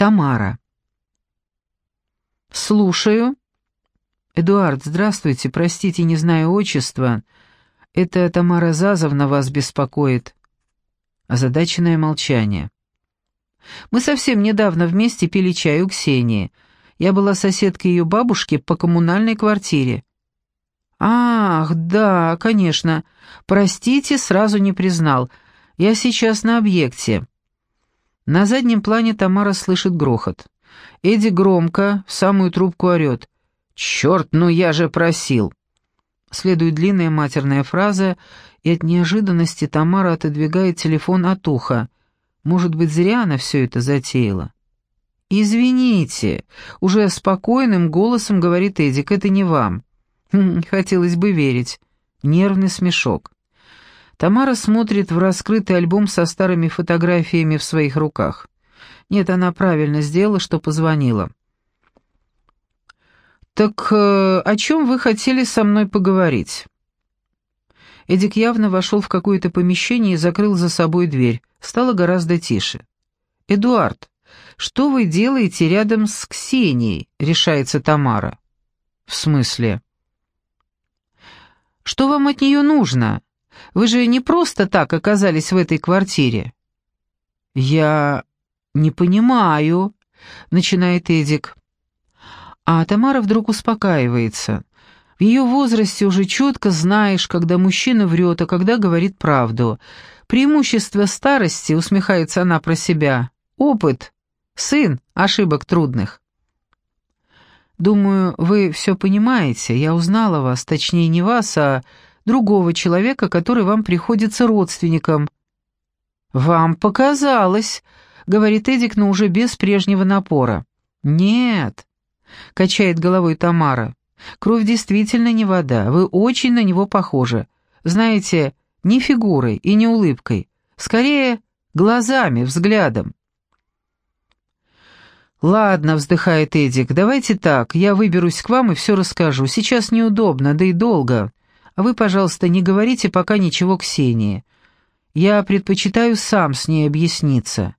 Тамара. «Слушаю». «Эдуард, здравствуйте, простите, не знаю отчества. Это Тамара Зазовна вас беспокоит». Озадаченное молчание. «Мы совсем недавно вместе пили чай у Ксении. Я была соседкой ее бабушки по коммунальной квартире». «Ах, да, конечно. Простите, сразу не признал. Я сейчас на объекте». На заднем плане Тамара слышит грохот. Эдди громко, в самую трубку орет. «Черт, ну я же просил!» Следует длинная матерная фраза, и от неожиданности Тамара отодвигает телефон от уха. Может быть, зря она все это затеяла. «Извините», — уже спокойным голосом говорит Эдик, — «это не вам». Хм, хотелось бы верить. Нервный смешок. Тамара смотрит в раскрытый альбом со старыми фотографиями в своих руках. Нет, она правильно сделала, что позвонила. «Так э, о чем вы хотели со мной поговорить?» Эдик явно вошел в какое-то помещение и закрыл за собой дверь. Стало гораздо тише. «Эдуард, что вы делаете рядом с Ксенией?» — решается Тамара. «В смысле?» «Что вам от нее нужно?» Вы же не просто так оказались в этой квартире». «Я не понимаю», — начинает Эдик. А Тамара вдруг успокаивается. В ее возрасте уже четко знаешь, когда мужчина врет, а когда говорит правду. Преимущество старости, усмехается она про себя. Опыт. Сын ошибок трудных. Думаю, вы все понимаете. Я узнала вас, точнее не вас, а другого человека, который вам приходится родственником». «Вам показалось», — говорит Эдик, но уже без прежнего напора. «Нет», — качает головой Тамара, — «кровь действительно не вода, вы очень на него похожи. Знаете, не фигурой и не улыбкой, скорее глазами, взглядом». «Ладно», — вздыхает Эдик, — «давайте так, я выберусь к вам и все расскажу. Сейчас неудобно, да и долго. А вы, пожалуйста, не говорите пока ничего Ксении. Я предпочитаю сам с ней объясниться».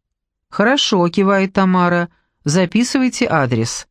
«Хорошо», — кивает Тамара. «Записывайте адрес».